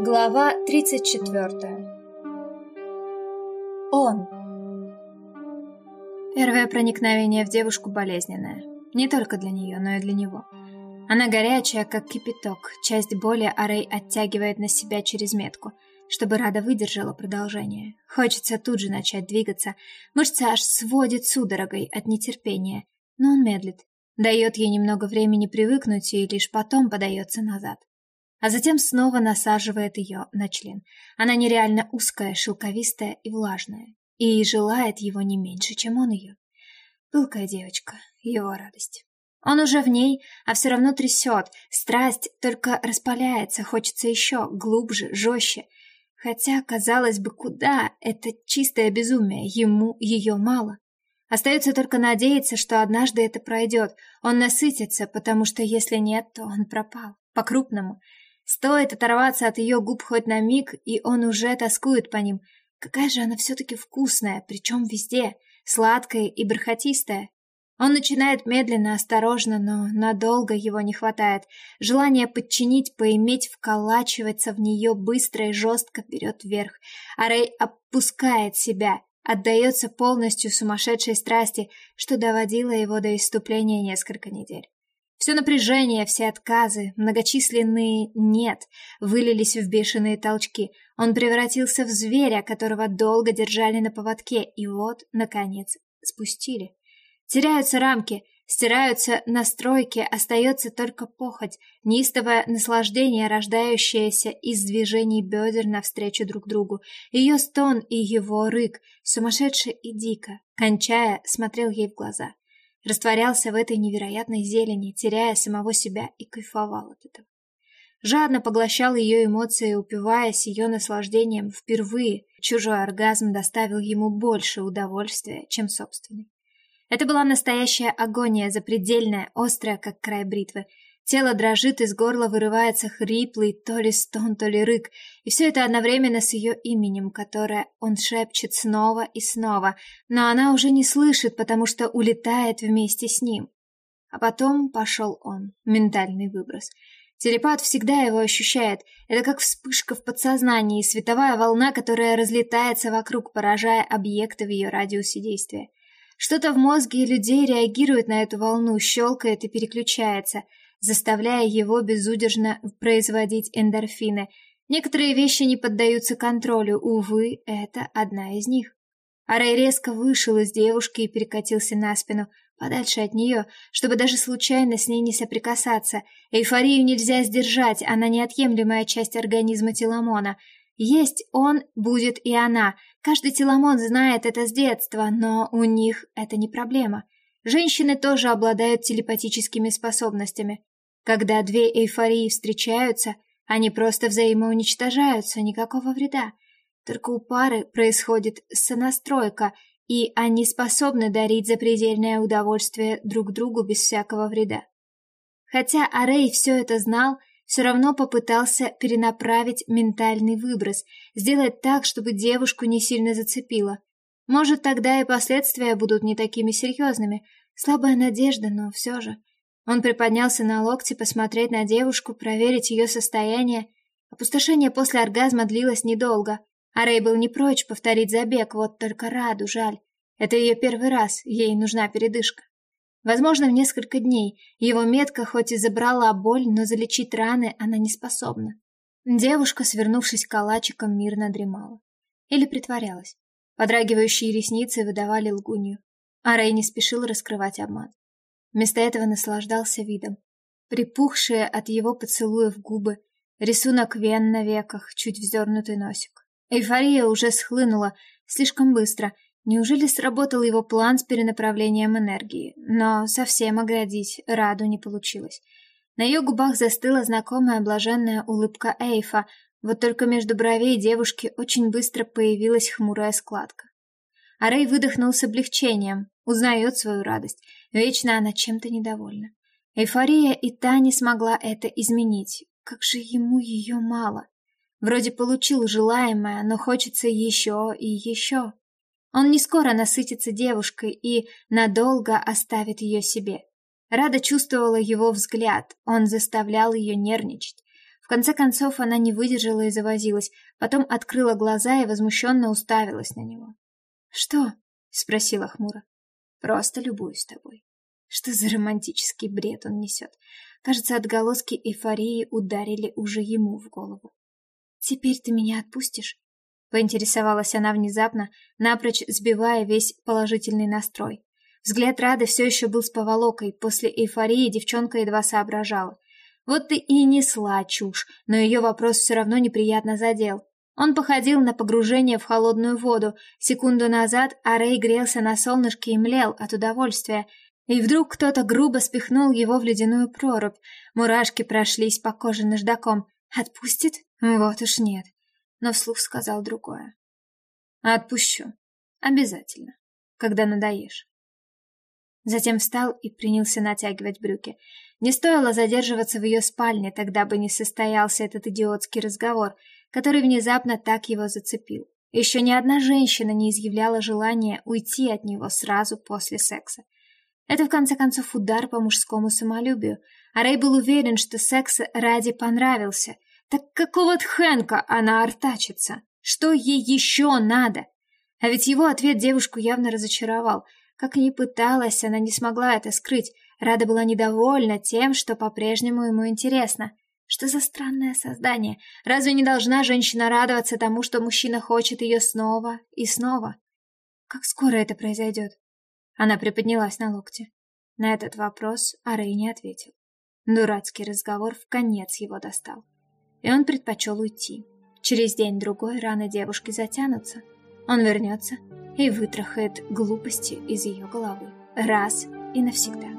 Глава 34 Он Первое проникновение в девушку болезненное. Не только для нее, но и для него. Она горячая, как кипяток. Часть боли Арей оттягивает на себя через метку, чтобы Рада выдержала продолжение. Хочется тут же начать двигаться. Мышцы аж сводит судорогой от нетерпения. Но он медлит. Дает ей немного времени привыкнуть и лишь потом подается назад а затем снова насаживает ее на член. Она нереально узкая, шелковистая и влажная, и желает его не меньше, чем он ее. Пылкая девочка, его радость. Он уже в ней, а все равно трясет, страсть только распаляется, хочется еще, глубже, жестче. Хотя, казалось бы, куда, это чистое безумие, ему ее мало. Остается только надеяться, что однажды это пройдет, он насытится, потому что если нет, то он пропал, по-крупному, Стоит оторваться от ее губ хоть на миг, и он уже тоскует по ним. Какая же она все-таки вкусная, причем везде, сладкая и бархатистая. Он начинает медленно, осторожно, но надолго его не хватает. Желание подчинить, поиметь, вколачиваться в нее быстро и жестко берет вверх. А Рэй опускает себя, отдается полностью сумасшедшей страсти, что доводило его до иступления несколько недель. Все напряжение, все отказы, многочисленные «нет» вылились в бешеные толчки. Он превратился в зверя, которого долго держали на поводке, и вот, наконец, спустили. Теряются рамки, стираются настройки, остается только похоть, неистовое наслаждение, рождающееся из движений бедер навстречу друг другу. Ее стон и его рык, сумасшедше и дико, кончая, смотрел ей в глаза растворялся в этой невероятной зелени, теряя самого себя и кайфовал от этого. Жадно поглощал ее эмоции, упиваясь ее наслаждением впервые. Чужой оргазм доставил ему больше удовольствия, чем собственный. Это была настоящая агония, запредельная, острая, как край бритвы, Тело дрожит, из горла вырывается хриплый то ли стон, то ли рык, и все это одновременно с ее именем, которое он шепчет снова и снова, но она уже не слышит, потому что улетает вместе с ним. А потом пошел он, ментальный выброс. Телепат всегда его ощущает. Это как вспышка в подсознании, световая волна, которая разлетается вокруг, поражая объекты в ее радиусе действия. Что-то в мозге людей реагирует на эту волну, щелкает и переключается – заставляя его безудержно производить эндорфины. Некоторые вещи не поддаются контролю, увы, это одна из них. Арай резко вышел из девушки и перекатился на спину, подальше от нее, чтобы даже случайно с ней не соприкасаться. Эйфорию нельзя сдержать, она неотъемлемая часть организма Теламона. Есть он, будет и она. Каждый Теламон знает это с детства, но у них это не проблема. Женщины тоже обладают телепатическими способностями. Когда две эйфории встречаются, они просто взаимоуничтожаются, никакого вреда. Только у пары происходит сонастройка, и они способны дарить запредельное удовольствие друг другу без всякого вреда. Хотя Арей все это знал, все равно попытался перенаправить ментальный выброс, сделать так, чтобы девушку не сильно зацепило. Может, тогда и последствия будут не такими серьезными. Слабая надежда, но все же. Он приподнялся на локте посмотреть на девушку, проверить ее состояние. Опустошение после оргазма длилось недолго, а Рэй был не прочь повторить забег, вот только Раду жаль. Это ее первый раз, ей нужна передышка. Возможно, в несколько дней. Его метка хоть и забрала боль, но залечить раны она не способна. Девушка, свернувшись калачиком, мирно дремала. Или притворялась. Подрагивающие ресницы выдавали лгунью. А Рэй не спешил раскрывать обман. Вместо этого наслаждался видом. Припухшие от его поцелуев губы, рисунок вен на веках, чуть вздернутый носик. Эйфория уже схлынула слишком быстро. Неужели сработал его план с перенаправлением энергии? Но совсем оградить Раду не получилось. На ее губах застыла знакомая блаженная улыбка Эйфа, вот только между бровей девушки очень быстро появилась хмурая складка. А Рэй выдохнул с облегчением, узнает свою радость. Вечно она чем-то недовольна. Эйфория и та не смогла это изменить. Как же ему ее мало. Вроде получил желаемое, но хочется еще и еще. Он не скоро насытится девушкой и надолго оставит ее себе. Рада чувствовала его взгляд, он заставлял ее нервничать. В конце концов она не выдержала и завозилась, потом открыла глаза и возмущенно уставилась на него. «Что?» — спросила хмуро. «Просто любуюсь тобой». Что за романтический бред он несет? Кажется, отголоски эйфории ударили уже ему в голову. «Теперь ты меня отпустишь?» Поинтересовалась она внезапно, напрочь сбивая весь положительный настрой. Взгляд Рады все еще был с поволокой, после эйфории девчонка едва соображала. Вот ты и несла чушь, но ее вопрос все равно неприятно задел. Он походил на погружение в холодную воду. Секунду назад Арей грелся на солнышке и млел от удовольствия, и вдруг кто-то грубо спихнул его в ледяную прорубь. Мурашки прошлись по коже наждаком. Отпустит? Вот уж нет. Но вслух сказал другое. Отпущу. Обязательно. Когда надоешь. Затем встал и принялся натягивать брюки. Не стоило задерживаться в ее спальне, тогда бы не состоялся этот идиотский разговор, который внезапно так его зацепил. Еще ни одна женщина не изъявляла желания уйти от него сразу после секса. Это, в конце концов, удар по мужскому самолюбию, а Рэй был уверен, что секс ради понравился. Так какого тхенка она артачится? Что ей еще надо? А ведь его ответ девушку явно разочаровал. Как ни пыталась, она не смогла это скрыть. Рада была недовольна тем, что по-прежнему ему интересно. Что за странное создание? Разве не должна женщина радоваться тому, что мужчина хочет ее снова и снова? Как скоро это произойдет? Она приподнялась на локте. На этот вопрос Арей не ответил. Дурацкий разговор в конец его достал. И он предпочел уйти. Через день-другой раны девушки затянутся. Он вернется и вытрахает глупости из ее головы. Раз и навсегда.